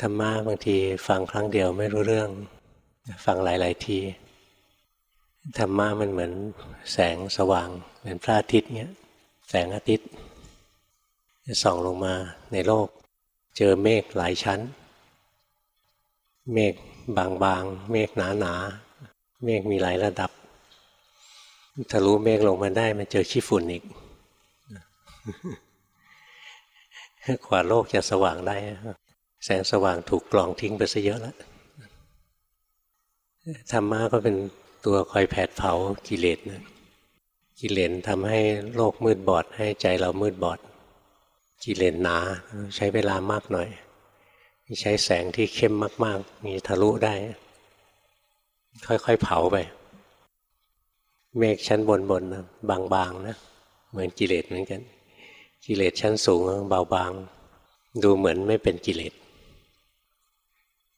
ธรรมะบางทีฟังครั้งเดียวไม่รู้เรื่อง ฟังหลาย ๆ ทีธรรมะมันเหมือนแสงสว่าง เหมือนพระอาทิตย์เนี้ยแสงอาทิตย์ส่องลงมาในโลก เจอเมฆหลายชั้น เมฆบางๆ เมฆหนาๆ เมฆมีหลายระดับทะลุเมฆลงมาได้มันเจอขี้ฝุ่นอีกกว่าโลกจะสว่างได้ แสงสว่างถูกกลองทิ้งไปซะเยอะแล้วธรรมะก็เป็นตัวคอยแผดเผากิเลสนะกิเลสทำให้โลกมืดบอด ให้ใจเรามืดบอด กิเลสหนาใช้เวลามากหน่อย ใช้แสงที่เข้มมาก ๆ มีทะลุได้ ค่อย ๆ เผาไป เมฆชั้นบนบนนะบาง ๆ นะ เหมือนกิเลสเหมือนกัน กิเลสชั้นสูงเบาบาง ดูเหมือนไม่เป็นกิเลส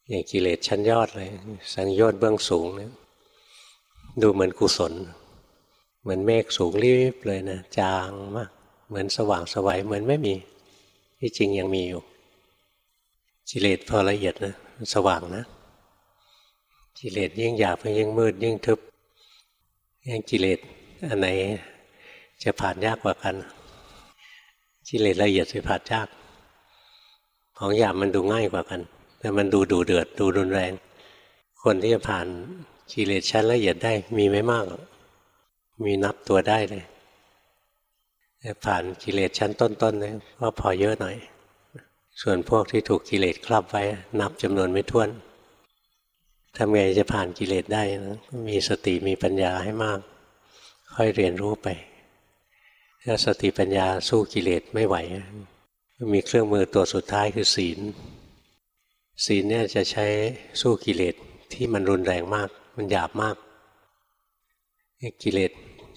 อย่างกิเลสชั้นยอดเลย สังโยชน์เบื้องสูงเนี่ยดูเหมือนกุศล เหมือนเมฆสูงรีบเลยนะจางมาก เหมือนสว่างสวัยเหมือนไม่มี ที่จริงยังมีอยู่กิเลสพอละเอียดนะสว่างนะกิเลสยิ่งหยาบยิ่งมืด ยิ่งทึบยิ่งกิเลสอันไหนจะผ่านยากกว่ากันกิเลสละเอียดจะผ่านยาก ของหยาบมันดูง่ายกว่ากัน แต่มันดูดูเดือดดูรุนแรง คนที่จะผ่านกิเลสชั้นละเอียดได้มีไม่มาก มีนับตัวได้เลยผ่านกิเลสชั้นต้นๆเนี่ยก็พอเยอะหน่อย ส่วนพวกที่ถูกกิเลสครอบไว้ นับจำนวนไม่ถ้วนทำไงจะผ่านกิเลสได้นะมีสติมีปัญญาให้มาก ค่อยเรียนรู้ไป ถ้าสติปัญญาสู้กิเลสไม่ไหว มีเครื่องมือตัวสุดท้ายคือศีล ศีลเนี่ยจะใช้สู้กิเลสที่มันรุนแรงมาก มันหยาบมากกิเลส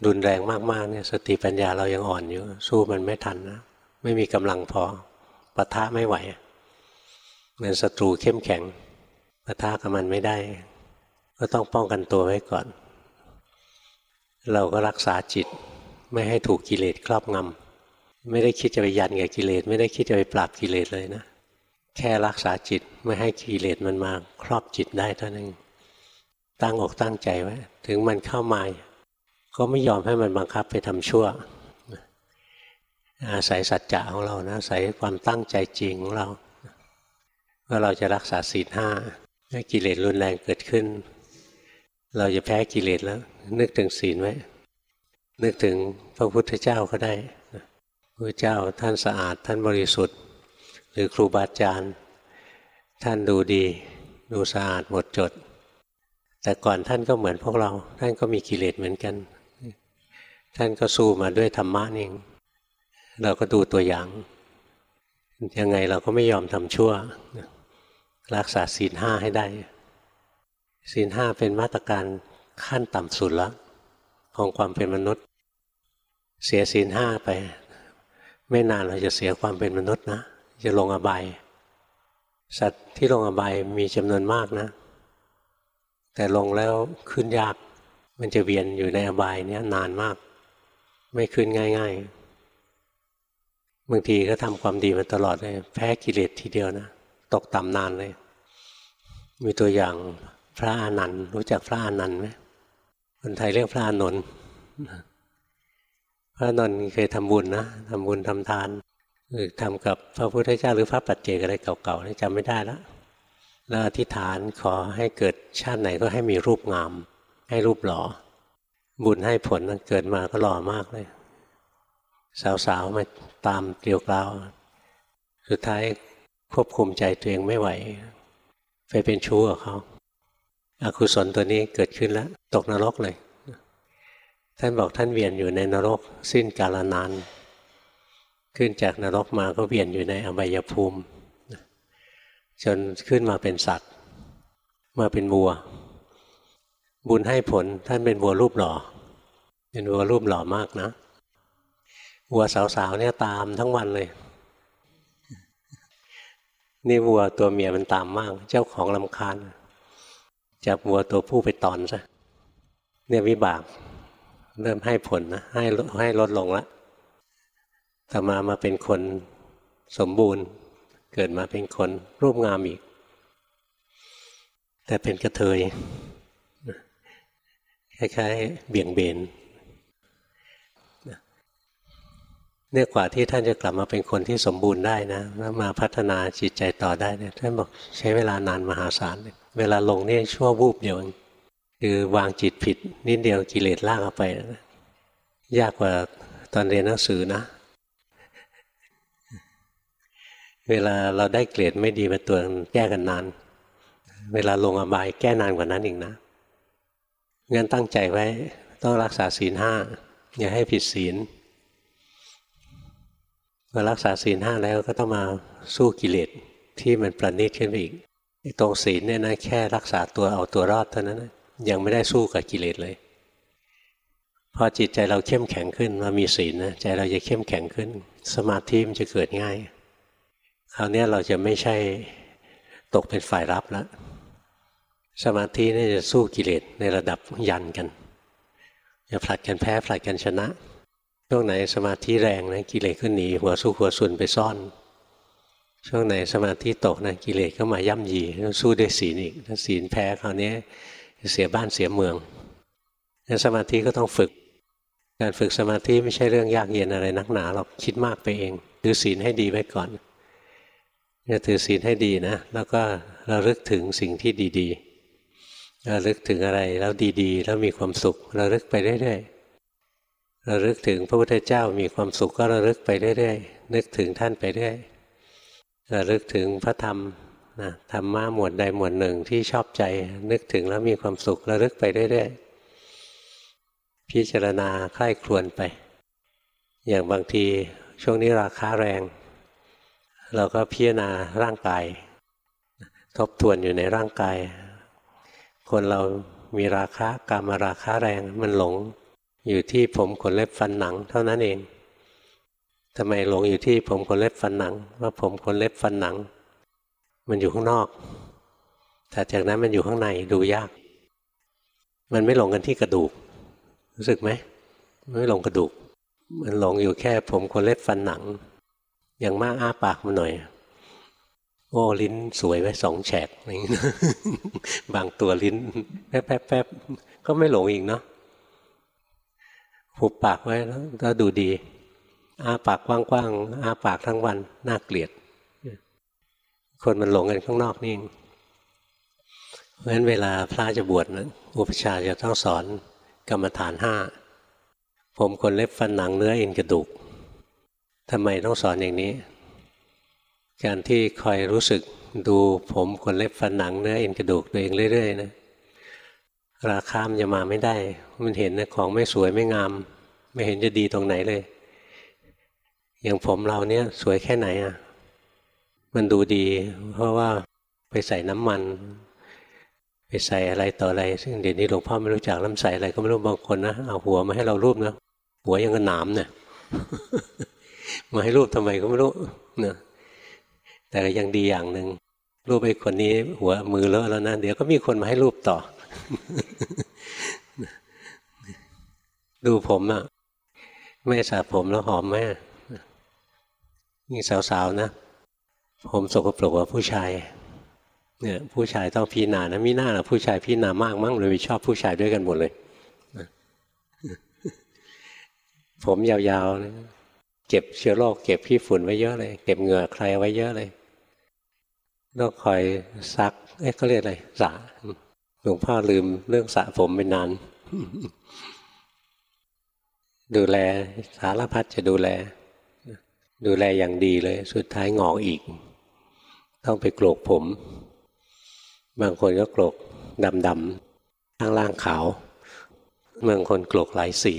รุนแรงมากๆเนี่ยสติปัญญาเรายังอ่อนอยู่ สู้มันไม่ทันนะไม่มีกำลังพอปะทะไม่ไหวเหมือนศัตรูเข้มแข็งปะทะกับมันไม่ได้ ก็ต้องป้องกันตัวไว้ก่อน เราก็รักษาจิตไม่ให้ถูกกิเลสครอบงำไม่ได้คิดจะไปยันกับกิเลสไม่ได้คิดจะไปปราบกิเลสเลยนะ แค่รักษาจิต ไม่ให้กิเลสมันมาครอบจิตได้เท่านั้นตั้งอกตั้งใจไว้ ถึงมันเข้ามา ก็ไม่ยอมให้มันบังคับไปทำชั่ว อาศัยสัจจะของเรานะอาศัยความตั้งใจจริงของเราว่าเราจะรักษาศีลห้าถ้ากิเลสรุนแรงเกิดขึ้น เราจะแพ้กิเลสแล้ว นึกถึงศีลไว้ นึกถึงพระพุทธเจ้าก็ได้พระเจ้าท่านสะอาดท่านบริสุทธิ์ หรือครูบาอาจารย์ ท่านดูดี ดูสะอาดหมดจด แต่ก่อนท่านก็เหมือนพวกเรา ท่านก็มีกิเลสเหมือนกัน ท่านก็สู้มาด้วยธรรมะเองเราก็ดูตัวอย่าง ยังไงเราก็ไม่ยอมทำชั่ว รักษาศีลห้าให้ได้ ศีลห้าเป็นมาตรการขั้นต่ำสุดแล้วของความเป็นมนุษย์ เสียศีลห้าไป ไม่นานเราจะเสียความเป็นมนุษย์นะ จะลงอบาย สัตว์ที่ลงอบายมีจำนวนมากนะ แต่ลงแล้วขึ้นยาก มันจะเวียนอยู่ในอบายเนี้ยนานมาก ไม่ขึ้นง่าย ๆ บางทีก็ทำความดีมาตลอดเลยแพ้กิเลสทีเดียวนะ ตกต่ำนานเลย มีตัวอย่างพระอานันต์รู้จักพระอานันต์ไหมคนไทยเรียกพระอานนท์พระนนท์เคยทำบุญนะทำบุญทำทาน หรือทำกับพระพุทธเจ้าหรือพระปัจเจกอะไรเก่าๆนี่จำไม่ได้แล้วแล้วอธิษฐานขอให้เกิดชาติไหนก็ให้มีรูปงาม ให้รูปหล่อบุญให้ผลเกิดมาก็หล่อมากเลย สาวๆมาตามเกลียวกล่าวสุดท้ายควบคุมใจตัวเองไม่ไหว ไปเป็นชู้กับเขาอากุศลตัวนี้เกิดขึ้นแล้ว ตกนรกเลย ท่านบอกท่านเวียนอยู่ในนรก สิ้นกาลนาน ขึ้นจากนรกมาก็เวียนอยู่ในอบายภูมิ จนขึ้นมาเป็นสัตว์ มาเป็นวัว บุญให้ผลท่านเป็นวัวรูปหล่อ เป็นวัวรูปหล่อมากนะวัวสาวๆเนี่ยตามทั้งวันเลยนี่วัวตัวเมียมันตามมาก เจ้าของลำคาญจับวัวตัวผู้ไปตอนซะเนี่ยวิบาก เริ่มให้ผลนะให้ให้ลดลงและ ต่อมามาเป็นคนสมบูรณ์ เกิดมาเป็นคนรูปงามอีก แต่เป็นกระเทยคล้ายๆเบี่ยงเบนเนี่ยกว่าที่ท่านจะกลับมาเป็นคนที่สมบูรณ์ได้นะแล้วมาพัฒนาจิตใจต่อได้เนี่ยท่านบอกใช้เวลานานมหาศาลเวลาลงเนี่ยชั่ววูบเดียวคือวางจิตผิดนิดเดียวกิเลสลากเอาไปนะยากกว่าตอนเรียนหนังสือนะ เวลาเราได้เกรดไม่ดีมาตัวแก้กันนาน เวลาลงอบายแก้นานกว่านั้นอีกนะงั้นตั้งใจไว้ต้องรักษาศีลห้าอย่าให้ผิดศีลพอรักษาศีลห้าแล้วก็ต้องมาสู้กิเลสที่มันประณีตขึ้นไปอีกตรงศีลเนี่ยนะแค่รักษาตัวเอาตัวรอดเท่านั้นนะยังไม่ได้สู้กับกิเลสเลย พอจิตใจเราเข้มแข็งขึ้นมามีศีลนะใจเราจะเข้มแข็งขึ้น สมาธิมันจะเกิดง่าย คราวนี้เราจะไม่ใช่ตกเป็นฝ่ายรับแล้วสมาธินี่จะสู้กิเลสในระดับยันกันจะผลัดกันแพ้ผลัดกันชนะช่วงไหนสมาธิแรงนะกิเลสก็หนีหัวสู้หัวสุนไปซ่อน ช่วงไหนสมาธิตกนะกิเลสก็มาย่ำยีต้องสู้ด้วยศีลอีกถ้าศีลแพ้คราวนี้เสียบ้านเสียเมืองงั้นสมาธิก็ต้องฝึก การฝึกสมาธิไม่ใช่เรื่องยากเย็นอะไรนักหนาหรอกคิดมากไปเองถือศีลให้ดีไว้ก่อน จะถือศีลให้ดีนะ แล้วก็เราลึกถึงสิ่งที่ดีๆเระลึกถึงอะไรแล้วดีๆ แล้วมีความสุขเระลึกไปเรื่อยๆเระลึกถึงพระพุทธเจ้ามีความสุขก็เระลึกไปเรื่อยๆนึกถึงท่านไปเรื่อยเระลึกถึงพระธรรมนะธรรมะหมวดใดหมวดหนึ่งที่ชอบใจ นึกถึงแล้วมีความสุขระลึกไปเรื่อยๆพิจารณาใคร่ครวญไป อย่างบางทีช่วงนี้ราคาแรง เราก็พิจารณาร่างกาย ทบทวนอยู่ในร่างกาย คนเรามีราคะกามราคะแรงมันหลงอยู่ที่ผมขนเล็บฟันหนังเท่านั้นเองทำไมหลงอยู่ที่ผมขนเล็บฟันหนัง ว่าผมขนเล็บฟันหนัง มันอยู่ข้างนอกแต่จากนั้นมันอยู่ข้างในดูยาก มันไม่หลงกันที่กระดูก รู้สึกไหมไม่หลงกระดูก มันหลงอยู่แค่ผมขนเล็บฟันหนัง อย่างมากอ้าปากมาหน่อย โอ้ลิ้นสวยไว้สองแฉกอะไรอย่างนี้บางตัวลิ้นแป๊บแป๊บแป๊บก็ไม่หลงอีกเนาะหุบปากไว้แล้วก็ดูดี อ้าปากกว้างๆอ้าปากทั้งวันน่าเกลียด คนมันหลงกันข้างนอกนี่เพราะฉะนั้นเวลาพระจะบวชนะอุปชาจะต้องสอนกรรมฐานห้าผมคนเล็บฟันหนังเนื้อเอ็นกระดูก ทำไมต้องสอนอย่างนี้ การที่คอยรู้สึกดูผมขนเล็บฟันหนังเนื้อเอ็นกระดูกตัวเองเรื่อยๆนะราคามันจะมาไม่ได้ มันเห็นนะของไม่สวยไม่งาม ไม่เห็นจะดีตรงไหนเลย อย่างผมเราเนี่ยสวยแค่ไหนอะ มันดูดี เพราะว่าไปใส่น้ำมัน ไปใส่อะไรต่ออะไร ซึ่งเดี๋ยวนี้หลวงพ่อไม่รู้จักน้ำใส่อะไรก็ไม่รู้บางคนนะเอาหัวมาให้เรารูปนะหัวยังกระหนามเนี่ย มาให้รูปทำไมก็ไม่รู้เนะแต่ยังดีอย่างหนึ่งรูปไอ้คนนี้ หัวมือเลอะแล้วนะเดี๋ยวก็มีคนมาให้รูปต่อ ดูผมอะ่ะไม่สระผมแล้วหอมไหมนี่สาวๆนะ ผมสกปรกกว่าผู้ชายเนี่ยผู้ชายต้องพีนานะมีหน้าละผู้ชายพีนามากมั่งเลยชอบผู้ชายด้วยกันหมดเลย ผมยาวๆนะ เก็บเชื้อโรคเก็บพี่ฝุ่นไว้เยอะเลย เก็บเหงื่อใครไว้เยอะเลยต้องคอยซักเอ๊ะเขาเรียกอะไรสระหลวงพ่อลืมเรื่องสระผมไปนาน ดูแลสารพัดจะดูแล ดูแลอย่างดีเลย สุดท้ายงอกอีก ต้องไปโกรกผม บางคนก็โกรกดำๆข้างล่างขาวบางคนโกรกหลายสี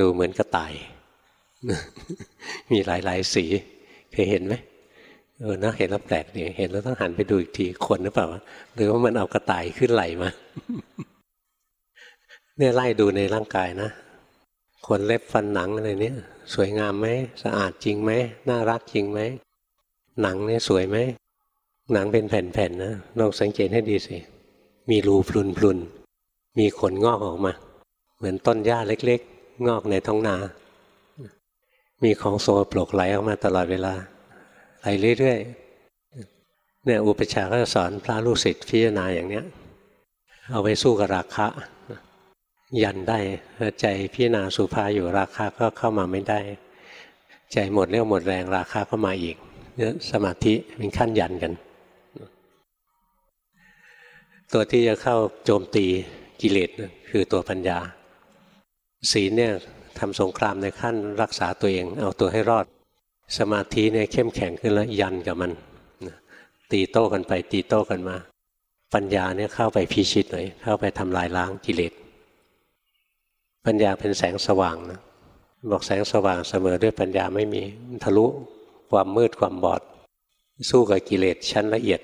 ดูเหมือนกระต่าย มีหลายๆสีเคยเห็นไหมเออนะเห็นแล้วแปลกดีเห็นแล้วต้องหันไปดูอีกทีคนหรือเปล่าหรือว่ามันเอากระต่ายขึ้นไหลมาเนี่ยไล่ดูในร่างกายนะคนเล็บฟันหนังอะไรเนี่ย สวยงามไหมสะอาดจริงไหมน่ารักจริงไหมหนังเนี่ยสวยไหมหนังเป็นแผ่นๆนะลองสังเกตให้ดีสิมีรูพลุนๆมีขนงอกออกมา เหมือนต้นหญ้าเล็ก ๆ งอกในท้องนา มีของโซโปรกไหลออกมาตลอดเวลาไปเรื่อยๆเนี่ยอุปชาก็สอนพระลูกศิษย์พิจารณาอย่างเนี้ย เอาไปสู้กับราคะ ยันได้ใจพิจารณาสุภาอยู่ราคาก็เข้ามาไม่ได้ ใจหมดเรี่ยวหมดแรงราคาก็มาอีกเนี่ยสมาธิเป็นขั้นยันกัน ตัวที่จะเข้าโจมตีกิเลสคือตัวปัญญาศีลเนี่ย ทำสงครามในขั้นรักษาตัวเอง เอาตัวให้รอด สมาธิเนี่ยเข้มแข็งขึ้นแล้วยันกับมันตีโต้กันไปตีโต้กันมา ปัญญาเนี่ยเข้าไปพิชิตเลยเข้าไปทำลายล้างกิเลสปัญญาเป็นแสงสว่างนะบอกแสงสว่างเสมอด้วยปัญญาไม่มีทะลุความมืดความบอด สู้กับกิเลสชั้นละเอียด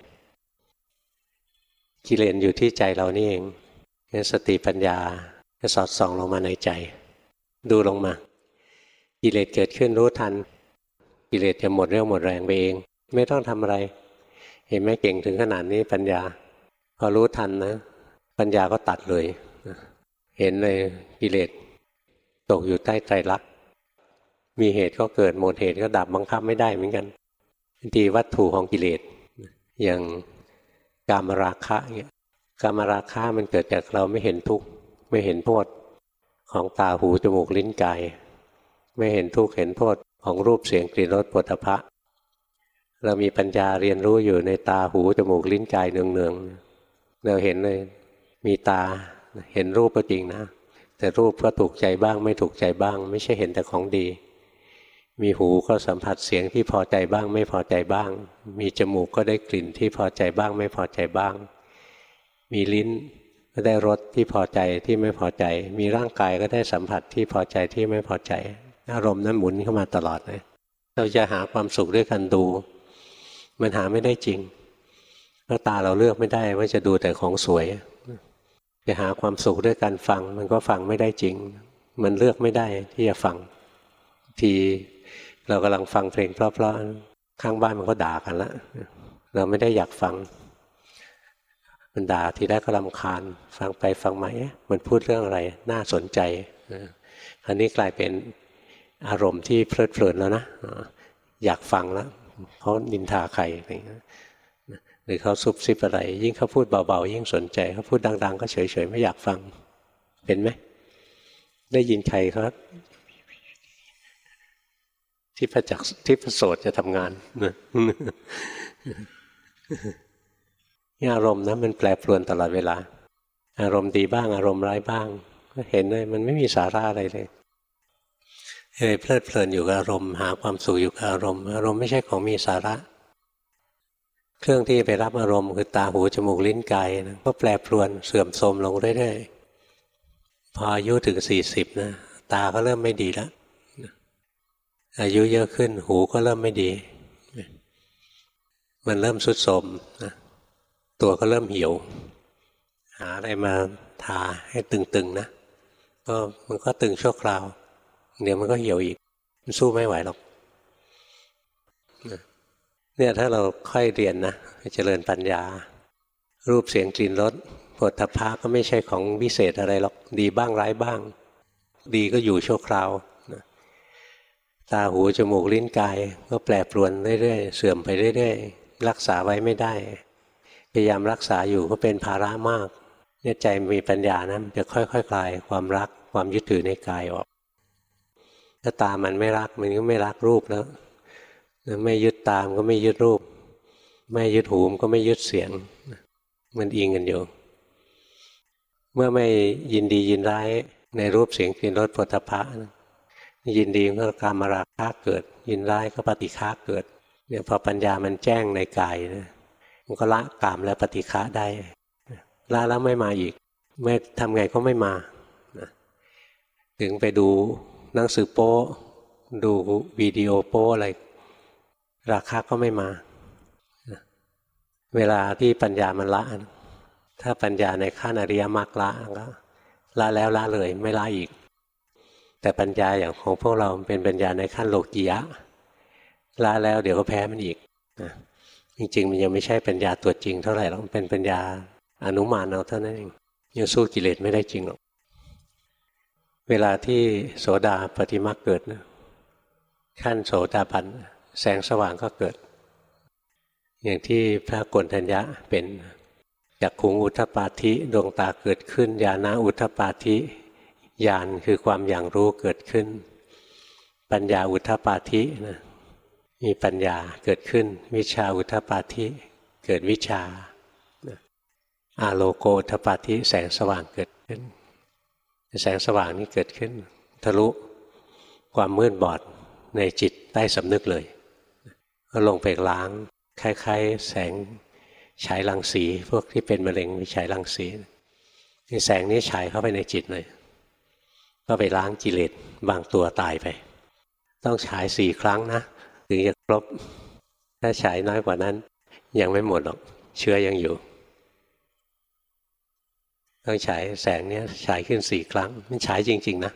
กิเลสอยู่ที่ใจเรานี่เองสติปัญญาจะสอดส่องลงมาในใจ ดูลงมากิเลสเกิดขึ้นรู้ทันกิเลสจะหมดเรี่ยวหมดแรงไปเอง ไม่ต้องทำอะไร เห็นไหมเก่งถึงขนาดนี้ปัญญา พอรู้ทันนะ ปัญญาก็ตัดเลย เห็นเลยกิเลสตกอยู่ใต้ใจรักมีเหตุก็เกิดหมดเหตุก็ดับบังคับไม่ได้เหมือนกันทีวัตถุของกิเลสอย่างกามราคะเนี่ยกามราคะมันเกิดจากเราไม่เห็นทุกข์ไม่เห็นโทษ ของตาหูจมูกลิ้นกาย ไม่เห็นทุกข์เห็นโทษของรูปเสียงกลิ่นรสปุถะพะเรามีปัญญาเรียนรู้อยู่ในตาหูจมูกลิ้นกายเนืองๆเราเห็นเลยมีตาเห็นรูปก็จริงนะ แต่รูปก็ถูกใจบ้างไม่ถูกใจบ้าง ไม่ใช่เห็นแต่ของดี มีหูก็สัมผัสเสียงที่พอใจบ้าง ไม่พอใจบ้าง มีจมูกก็ได้กลิ่นที่พอใจบ้าง ไม่พอใจบ้าง มีลิ้น ก็ได้รสที่พอใจที่ไม่พอใจ มีร่างกายก็ได้สัมผัสที่พอใจที่ไม่พอใจ อารมณ์นั้นหมุนเข้ามาตลอดเลยเราจะหาความสุขด้วยกันดู มันหาไม่ได้จริงเพราะตาเราเลือกไม่ได้ว่าจะดูแต่ของสวย จะหาความสุขด้วยการฟัง มันก็ฟังไม่ได้จริง มันเลือกไม่ได้ที่จะฟัง ทีเรากำลังฟังเพลงเพราะๆข้างบ้านมันก็ด่ากันละเราไม่ได้อยากฟัง มันด่าทีแรกก็ลำคาญ ฟังไปฟังมาเอ๊ะมันพูดเรื่องอะไร น่าสนใจอันนี้กลายเป็นอารมณ์ที่เพลิดเพลินแล้วนะอยากฟังแล้วเขานินทาใครอะไรเงี้ยหรือเขาซุบซิบอะไร ยิ่งเขาพูดเบาๆ ยิ่งสนใจเขาพูดดัง ๆ ก็เฉยๆ ไม่อยากฟัง เป็นไหม ได้ยินใครครับ ที่พระจักที่พระโสดจะทำงาน นี่อารมณ์นะมันแปรปรวนตลอดเวลา อารมณ์ดีบ้าง อารมณ์ร้ายบ้าง ก็เห็นเลยมันไม่มีสาระอะไรเลยเลยเพลิดเพลินอยู่กับอารมณ์ หาความสุขอยู่กับอารมณ์ อารมณ์ไม่ใช่ของมีสาระ เครื่องที่ไปรับอารมณ์คือตาหูจมูกลิ้นกายนะก็แปรปรวนเสื่อมโทรมลงเรื่อยๆพออายุถึงสี่สิบนะตาก็เริ่มไม่ดีแล้วอายุเยอะขึ้นหูก็เริ่มไม่ดี มันเริ่มสุดโทมนะ ตัวก็เริ่มเหี่ยวหาอะไรมาทาให้ตึงๆนะ ก็มันก็ตึงชั่วคราว เดี๋ยวมันก็เหี่ยวอีก มันสู้ไม่ไหวหรอกเนี่ยถ้าเราค่อยเรียนนะเจริญปัญญา รูปเสียงกลิ่นรสผลทพะก็ไม่ใช่ของวิเศษอะไรหรอกดีบ้างร้ายบ้าง ดีก็อยู่ชั่วคราวตาหูจมูกลิ้นกาย ก็แปรปรวนเรื่อยๆเสื่อมไปเรื่อยๆรักษาไว้ไม่ได้ พยายามรักษาอยู่ก็เป็นภาระมากเนี่ยใจมีปัญญานะจะค่อยๆคคลายความรักความยึดถือในกายออก ถ้าตามันไม่รักมันก็ไม่รักรูปแล้วไม่ยึดตามก็ไม่ยึดรูป ไม่ยึดหูมก็ไม่ยึดเสียง มันอิงกันอยู่ เมื่อไม่ยินดียินร้ายในรูปเสียงกลิ่นรสผลิภัณฑ์ยินดีก็การมาราคะเกิด ยินร้ายก็ปฏิฆาเกิดเนี่ยพอปัญญามันแจ้งในกายนะ มันก็ละกามและปฏิฆาได้ละแล้วไม่มาอีก ไม่ทำไงก็ไม่มาถึงไปดูหนังสือโป้ดูวิดีโอโป้อะไร ราคาก็ไม่มา เวลาที่ปัญญามันละ ถ้าปัญญาในขั้นอริยมรรคละก็ละแล้วละเลยไม่ละอีก แต่ปัญญาอย่างของพวกเราเป็นปัญญาในขั้นโลกียะละแล้วเดี๋ยวก็แพ้มันอีก จริงๆ มันยังไม่ใช่ปัญญาตัวจริงเท่าไหร่หรอกมันเป็นปัญญาอนุมานเอาเท่านั้นเองยังสู้กิเลสไม่ได้จริงหรอก เวลาที่โสดาปฏิมาเกิดนะขั้นโสดาบันแสงสว่างก็เกิด อย่างที่พระกนทัญญะเป็นจากขุงอุทปาธิดวงตาเกิดขึ้นญาณอุทปาธิญาณคือความอย่างรู้เกิดขึ้น ปัญญาอุทปาธินะ มีปัญญาเกิดขึ้น วิชาอุทปาธิเกิดวิชาอาโลโกอุทปาธิแสงสว่างเกิดขึ้น แสงสว่างนี้เกิดขึ้น ทะลุความมืดบอดในจิตใต้สำนึกเลยก็ลงไปล้างคล้ายๆ แสงฉายรังสี พวกที่เป็นมะเร็งมีฉายรังสีนี่แสงนี้ฉายเข้าไปในจิตเลยก็ไปล้างกิเลสบางตัวตายไป ต้องฉายสี่ครั้งนะ ถึงจะครบ ถ้าฉายน้อยกว่านั้น ยังไม่หมดหรอก เชื้อยังอยู่ ต้องฉายแสงนี้ฉายขึ้นสี่ครั้ง มันฉายจริง ๆ นะ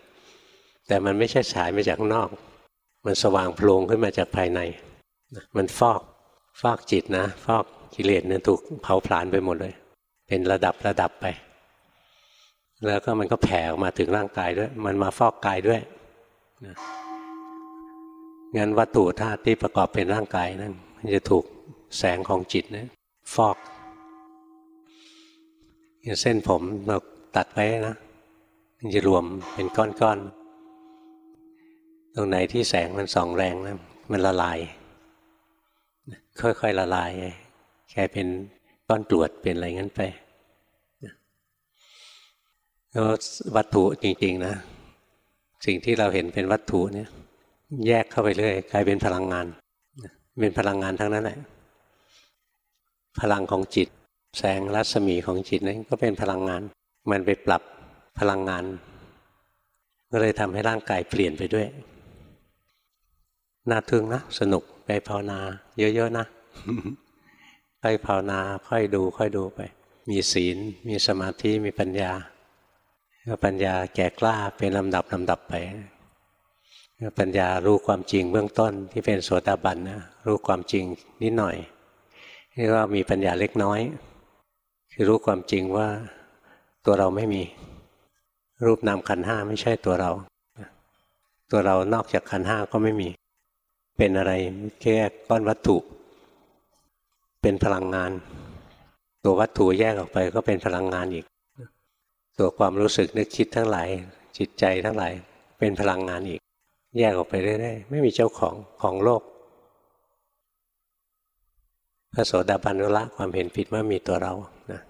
แต่มันไม่ใช่ฉายมาจากนอก มันสว่างโพลงขึ้นมาจากภายใน มันฟอก ฟอกจิตนะ ฟอกกิเลสเนี่ยถูกเผาผลาญไปหมดเลย เป็นระดับระดับไป แล้วก็มันก็แผ่ออกมาถึงร่างกายด้วย มันมาฟอกกายด้วยนะ งั้นวัตถุธาตุที่ประกอบเป็นร่างกายนั้นมันจะถูกแสงของจิตนะฟอกอย่างเส้นผมเราตัดไว้นะ มันจะรวมเป็นก้อนๆ ตรงไหนที่แสงมันส่องแรงนะมันละลาย ค่อยๆละลายแค่เป็นก้อนตรวจเป็นอะไรงั้นไปแล้ววัตถุจริงๆนะ สิ่งที่เราเห็นเป็นวัตถุเนี่ย แยกเข้าไปเรื่อยกลายเป็นพลังงาน เป็นพลังงานทั้งนั้นแหละพลังของจิต แสงรัศมีของจิตนั่นก็เป็นพลังงาน มันไปปรับพลังงาน ก็เลยทำให้ร่างกายเปลี่ยนไปด้วยน่าทึ่งนะสนุกไปภาวนา เยอะๆนะค่อยภาวนาค่อยดูค่อยดูไป มีศีล มีสมาธิมีปัญญาปัญญาแก่กล้าเป็นลำดับลำดับไป ปัญญารู้ความจริงเบื้องต้นที่เป็นโสดาบันนะรู้ความจริงนิดหน่อยเรียกว่ามีปัญญาเล็กน้อย คือรู้ความจริงว่าตัวเราไม่มี รูปนามขันห้าไม่ใช่ตัวเรา ตัวเรานอกจากขันห้าก็ไม่มี เป็นอะไรแค่ก้อนวัตถุ เป็นพลังงาน ตัววัตถุแยกออกไปก็เป็นพลังงานอีก ตัวความรู้สึกนึกคิดทั้งหลายจิตใจทั้งหลายเป็นพลังงานอีก แยกออกไปเรื่อยๆไม่มีเจ้าของของโลกพระโสดาบันละความเห็นผิดว่ามีตัวเรานะ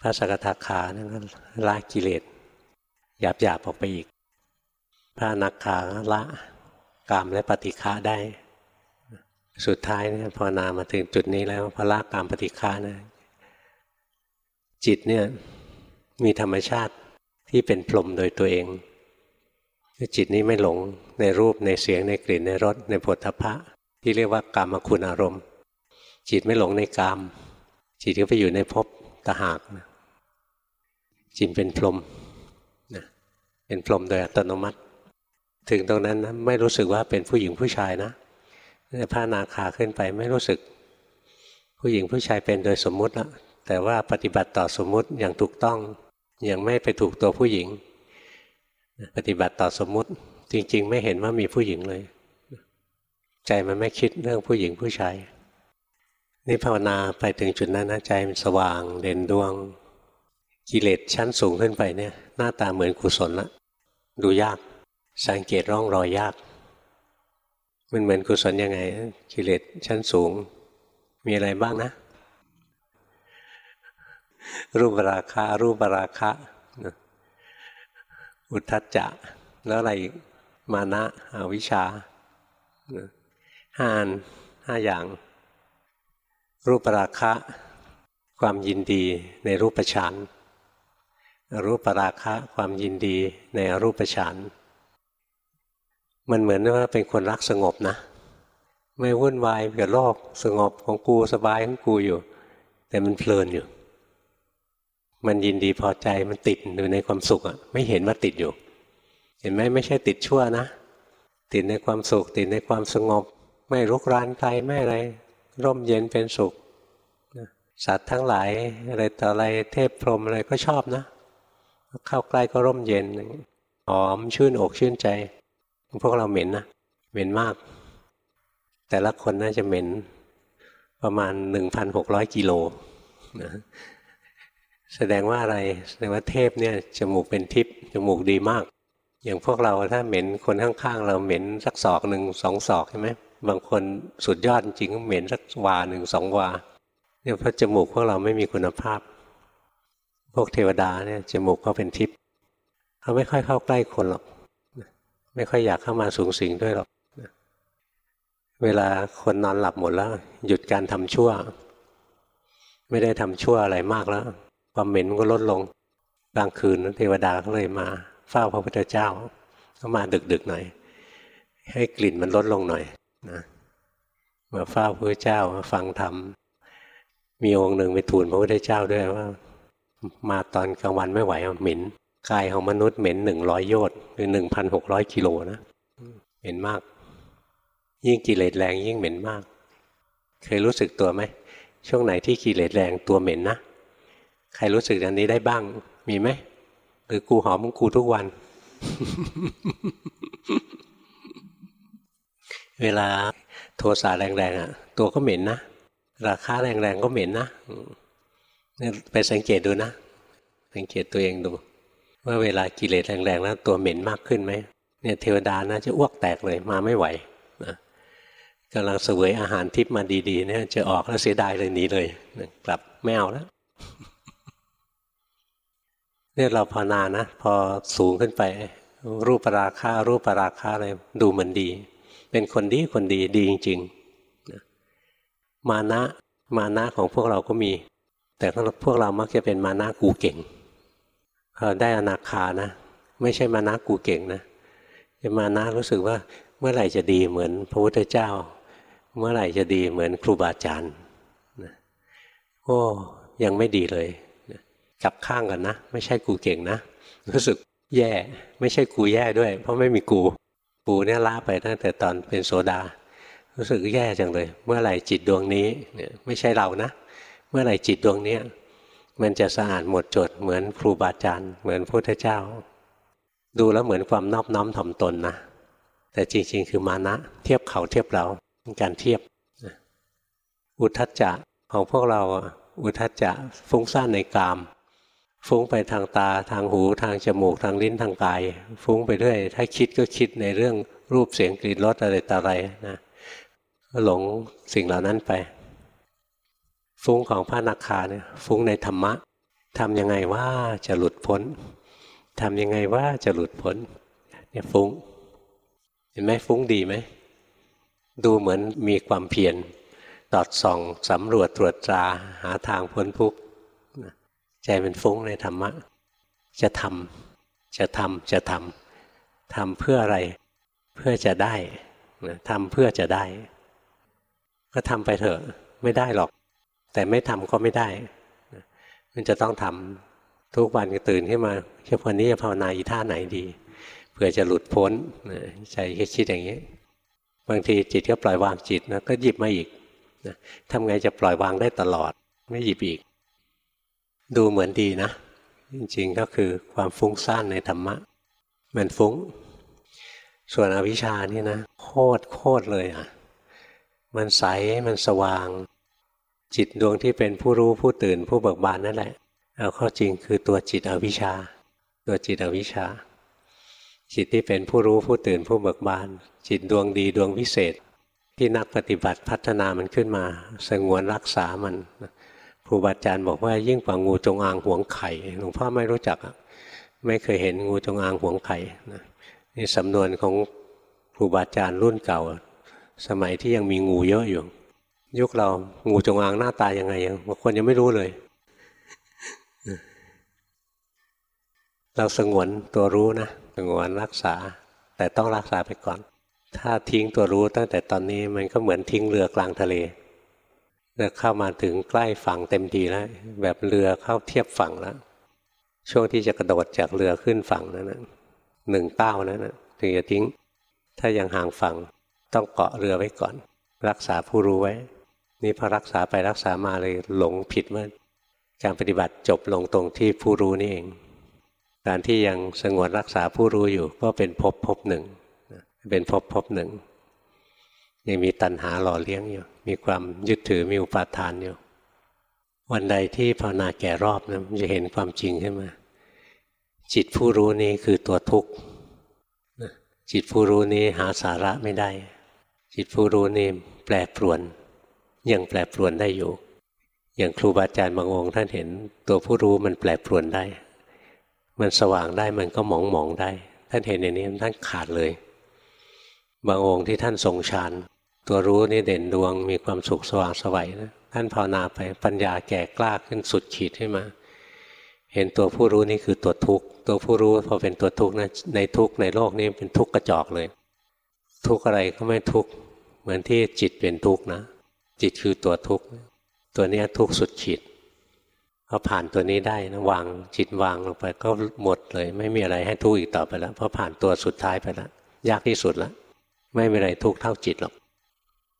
พระสกทาคานั่นก็ละกิเลสหยาบหยาบออกไปอีก พระนักขาละกามและปฏิฆาได้ สุดท้ายเนี่ยพอนามาถึงจุดนี้แล้วพอละกามปฏิฆานะจิตเนี่ยมีธรรมชาติที่เป็นพรหมโดยตัวเอง จิตนี้ไม่หลงในรูปในเสียงในกลิ่นในรสในผลทพะ ที่เรียกว่ากามคุณอารมณ์ จิตไม่หลงในกาม จิตก็ไปอยู่ในภพตหากนะจิตเป็นพรหมนะเป็นพรหมโดยอัตโนมัติ ถึงตรงนั้นนะไม่รู้สึกว่าเป็นผู้หญิงผู้ชายนะพระนาคาขึ้นไปไม่รู้สึก ผู้หญิงผู้ชายเป็นโดยสมมุติแล้วแต่ว่าปฏิบัติต่อสมมุติอย่างถูกต้อง ยังไม่ไปถูกตัวผู้หญิง ปฏิบัติต่อสมมุติ จริง ๆ ไม่เห็นว่ามีผู้หญิงเลย ใจมันไม่คิดเรื่องผู้หญิงผู้ชายนี่ภาวนาไปถึงจุดนั้นนะใจมันสว่างเด่นดวง กิเลสชั้นสูงขึ้นไปเนี่ย หน้าตาเหมือนกุศลละดูยาก สังเกตร่องรอยยาก มันเหมือนกุศลยังไง กิเลสชั้นสูง มีอะไรบ้างนะ รูปราคารูปราคะ อุทธัจจะ แล้วอะไรอีกมานะอวิชชาห้าอันห้าอย่าง รูปราคะ ความยินดีในรูปฌานรูปราคะความยินดีในรูปฌานมันเหมือนว่าเป็นคนรักสงบนะ ไม่วุ่นวายกับโลกสงบของกูสบายของกูอยู่ แต่มันเพลินอยู่ มันยินดีพอใจมันติดอยู่ในความสุขอะ ไม่เห็นว่าติดอยู่ เห็นไหมไม่ใช่ติดชั่วนะ ติดในความสุข ติดในความสงบ ไม่รุกรานใครไม่อะไร ร่มเย็นเป็นสุขสัตว์ทั้งหลายอะไรต่ออะไรเทพพรหมอะไรก็ชอบนะ เข้าใกล้ก็ร่มเย็นหอมชื่นอกชื่นใจ พวกเราเหม็นนะเหม็นมาก แต่ละคนน่าจะเหม็นประมาณหนึ่งพันหกร้อยกิโลนะ แสดงว่าอะไรแสดงว่าเทพเนี่ยจมูกเป็นทิพย์จมูกดีมาก อย่างพวกเราถ้าเหม็นคนข้างๆเราเหม็นสักศอกหนึ่งสองศอกใช่ไหมบางคนสุดยอดจริงก็เหม็นสักวาหนึ่งสองวาเนี่ยเพราะจมูกพวกเราไม่มีคุณภาพ พวกเทวดาเนี่ยจมูกก็เป็นทิพย์เขาไม่ค่อยเข้าใกล้คนหรอกไม่ค่อยอยากเข้ามาสูงสิงด้วยหรอกเวลาคนนอนหลับหมดแล้ว หยุดการทำชั่ว ไม่ได้ทำชั่วอะไรมากแล้ว ความเหม็นก็ลดลงกลางคืนเทวดาก็เลยมาเฝ้าพระพุทธเจ้าก็มาดึกๆหน่อย ให้กลิ่นมันลดลงหน่อยนะมาเฝ้าพระเจ้ามาฟังธรรมมีองค์หนึ่งไปทูลพระพุทธเจ้าด้วยว่า มาตอนกลางวันไม่ไหวเหม็นกายของมนุษย์เหม็นหนึ่งร้อยโยชน์หรือหนึ่งพันหกร้อยกิโลนะเหม็นมาก ยิ่งกิเลสแรงยิ่งเหม็นมาก เคยรู้สึกตัวไหมช่วงไหนที่กิเลสแรงตัวเหม็นนะ ใครรู้สึกอันนี้ได้บ้าง มีไหมหรือกูหอมกูทุกวัน เวลาโทสะแรงๆอะ ตัวก็เหม็นนะราคาแรงๆก็เหม็นนะไปสังเกตดูนะ สังเกตตัวเองดู ว่าเวลากิเลสแรงๆแล้วตัวเหม็นมากขึ้นไหมเนี่ยเทวดานะจะอ้วกแตกเลยมาไม่ไหวนะกำลังเสวยอาหารทิพมาดีๆ เนี่ยจะออกแล้วเสียดายเลยหนีเลย กลับไม่เอาแล้ว เนี่ยเราภาวนานะ พอสูงขึ้นไป รูปราคารูปราคาอะไรดูเหมือนดี เป็นคนดีคนดีดีจริงๆมานะมานะของพวกเราก็มี แต่พวกเรามักจะเป็นมานะกูเก่งพอได้อนาคานะ ไม่ใช่มานะกูเก่งนะจะมานะรู้สึกว่าเมื่อไหร่จะดีเหมือนพระพุทธเจ้า เมื่อไหร่จะดีเหมือนครูบาอาจารย์โอ้ยังไม่ดีเลย กับข้างกันนะ ไม่ใช่กูเก่งนะ รู้สึกแย่ ไม่ใช่กูแย่ด้วย เพราะไม่มีกู กูเนี่ยละไปตั้งแต่ตอนเป็นโสดา รู้สึกแย่จังเลย เมื่อไหร่จิตดวงนี้เนี่ยไม่ใช่เรานะ เมื่อไหร่จิตดวงนี้มันจะสะอาดหมดจดเหมือนครูบาอาจารย์ เหมือนพุทธเจ้า ดูแล้วเหมือนความนอบน้อมถ่อมตนนะแต่จริง ๆ คือมานะเทียบเขาเทียบเราเป็นการเทียบ อุทัจจะของพวกเราอุทัจจะฟุ้งซ่านในกาม ฟุ้งไปทางตาทางหูทางจมูกทางลิ้นทางกาย ฟุ้งไปเรื่อยถ้าคิดก็คิดในเรื่องรูปเสียงกลิ่นรสอะไรต่ออะไรนะหลงสิ่งเหล่านั้นไป ฟุ้งของพระนักขาเนี่ยฟุ้งในธรรมะทำยังไงว่าจะหลุดพ้นทำยังไงว่าจะหลุดพ้นเนี่ยฟุ้ง เห็นไหมฟุ้งดีไหม ดูเหมือนมีความเพียรตอดส่องสำรวจตรวจตราหาทางพ้นทุกข์ ใจเป็นฟุ้งในธรรมะ จะทำจะทำจะทำทำเพื่ออะไร เพื่อจะได้ทำเพื่อจะได้ ก็ทำไปเถอะไม่ได้หรอก แต่ไม่ทำก็ไม่ได้ มันจะต้องทำทุกวันก็ตื่นขึ้นมาเช้าวันนี้จะภาวนาอีท่าไหนดีเพื่อจะหลุดพ้นใจคิดอย่างนี้ บางทีจิตก็ปล่อยวางจิตนะก็หยิบมาอีกทำไงจะปล่อยวางได้ตลอด ไม่หยิบอีก ดูเหมือนดีนะ จริงๆก็คือความฟุ้งซ่านในธรรมะ มันฟุ้ง ส่วนอวิชชานี่นะ โคตรโคตรเลยอะ มันใสมันสว่าง จิตดวงที่เป็นผู้รู้ผู้ตื่นผู้เบิกบานนั่นแหละเอาเข้าจริงคือตัวจิตอวิชชา ตัวจิตอวิชชา จิตที่เป็นผู้รู้ผู้ตื่นผู้เบิกบาน จิตดวงดีดวงวิเศษ ที่นักปฏิบัติพัฒนามันขึ้นมา สงวนรักษามันค รูบาอาจารย์บอกว่ายิ่งกว่างูจงอางหวงไข่หลวงพ่อไม่รู้จักไม่เคยเห็นงูจงอางหวงไข่นี่สำนวนของครูบาอาจารย์รุ่นเก่า สมัยที่ยังมีงูเยอะอยู่ ยุคเรางูจงอางหน้าตายยังไงบางคนยังไม่รู้เลย เราสงวนตัวรู้นะสงวนรักษา แต่ต้องรักษาไปก่อน ถ้าทิ้งตัวรู้ตั้งแต่ตอนนี้มันก็เหมือนทิ้งเรือกลางทะเล เรือเข้ามาถึงใกล้ฝั่งเต็มทีแล้ว แบบเรือเข้าเทียบฝั่งแล้ว ช่วงที่จะกระโดดจากเรือขึ้นฝั่งนั้นหนึ่งเต้านั้นนะถึงจะทิ้ง ถ้ายังห่างฝั่งต้องเกาะเรือไว้ก่อน รักษาผู้รู้ไว้ นี่พอรักษาไปรักษามาเลยหลงผิดว่าการปฏิบัติจบลงตรงที่ผู้รู้นี่เอง การที่ยังสงวนรักษาผู้รู้อยู่ก็เป็นภพภพหนึ่ง เป็นภพภพหนึ่ง ยังมีตัณหาหล่อเลี้ยงอยู่ มีความยึดถือมีอุปาทานอยู่ วันใดที่ภาวนาแก่รอบนะมันจะเห็นความจริงขึ้นมา จิตผู้รู้นี้คือตัวทุกข์จิตผู้รู้นี้หาสาระไม่ได้ จิตผู้รู้นี้แปรปรวน ยังแปรปรวนได้อยู่ อย่างครูบาอาจารย์บางองค์ท่านเห็นตัวผู้รู้มันแปรปรวนได้ มันสว่างได้มันก็หมองหมองได้ ท่านเห็นอย่างนี้ท่านขาดเลย บางองค์ที่ท่านทรงฌาน ตัวรู้นี่เด่นดวงมีความสุขสว่างสวัยนะท่านภาวนาไปปัญญาแก่กล้าขึ้นสุดขีดขึ้นมา เห็นตัวผู้รู้นี่คือตัวทุกข์ตัวผู้รู้พอเป็นตัวทุกข์นะในทุกข์ในโลกนี้เป็นทุกข์กระจอกเลย ทุกข์อะไรก็ไม่ทุกข์เหมือนที่จิตเป็นทุกข์นะ จิตคือตัวทุกข์ตัวนี้ทุกข์สุดขีดพอผ่านตัวนี้ได้นะวางจิตวางลงไปก็หมดเลย ไม่มีอะไรให้ทุกข์อีกต่อไปแล้วเพราะผ่านตัวสุดท้ายไปแล้วยากที่สุดแล้วไม่มีอะไรทุกข์เท่าจิตหรอก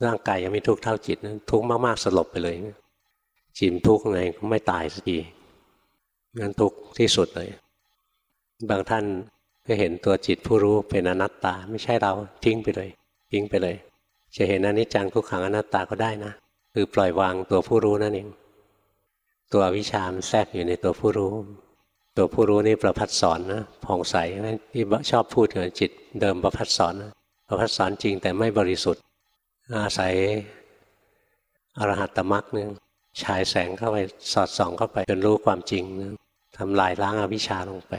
ร่างกายยังไม่ทุกข์เท่าจิตนะทุกข์มากๆสลบไปเลยจิตทุกข์ไงก็ไม่ตายสักทีงั้นทุกข์ที่สุดเลย บางท่านก็เห็นตัวจิตผู้รู้เป็นอนัตตา ไม่ใช่เราทิ้งไปเลย ทิ้งไปเลย จะเห็นอนิจจังทุกขังอนัตตาก็ได้นะคือปล่อยวางตัวผู้รู้นั่นเองตัววิชามแทรกอยู่ในตัวผู้รู้ ตัวผู้รู้นี่ประพัดสอนนะผ่องใสที่ชอบพูดถึงจิตเดิมประพัดสอนนะประพัดสอนจริงแต่ไม่บริสุทธิ์ อาศัยอรหัตตมรรคนึงฉายแสงเข้าไปสอดส่องเข้าไปจนรู้ความจริงนะทำลายล้างอาวิชชาลงไป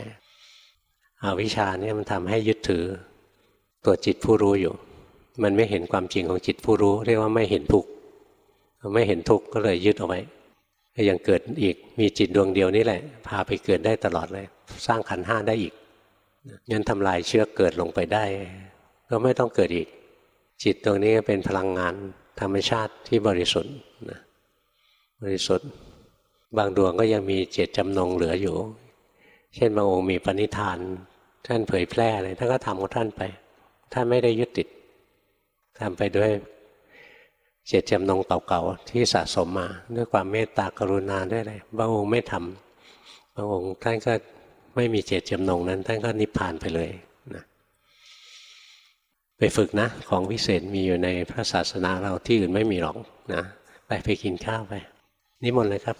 อวิชชาเนี่ยมันทำให้ยึดถือตัวจิตผู้รู้อยู่ มันไม่เห็นความจริงของจิตผู้รู้ เรียกว่าไม่เห็นทุกข์ไม่เห็นทุกข์ก็เลยยึดเอาไว้ยังเกิดอีกมีจิตดวงเดียวนี่แหละ พาไปเกิดได้ตลอดเลย สร้างขันห้าได้อีกงั้นทำลายเชื้อเกิดลงไปได้ ก็ไม่ต้องเกิดอีก จิตตรงนี้เป็นพลังงานธรรมชาติที่บริสุทธิ์นะบริสุทธิ์ บางดวงก็ยังมีเจตจำนงเหลืออยู่ เช่นบางองค์มีปณิธาน ท่านเผยแพร่อะไรท่านก็ทำของท่านไป ท่านไม่ได้ยึดติดทำไปด้วยเจตจำนงเก่าๆที่สะสมมา ด้วยความเมตตากรุณาด้วยอะไรบางองค์ไม่ทำบางองค์ท่านก็ไม่มีเจตจำนงนั้น ท่านก็นิพพานไปเลย ไปฝึกนะ ของวิเศษมีอยู่ในพระศาสนาเราที่อื่นไม่มีหรอกนะ ไปไปกินข้าวไป นิมนต์เลยครับ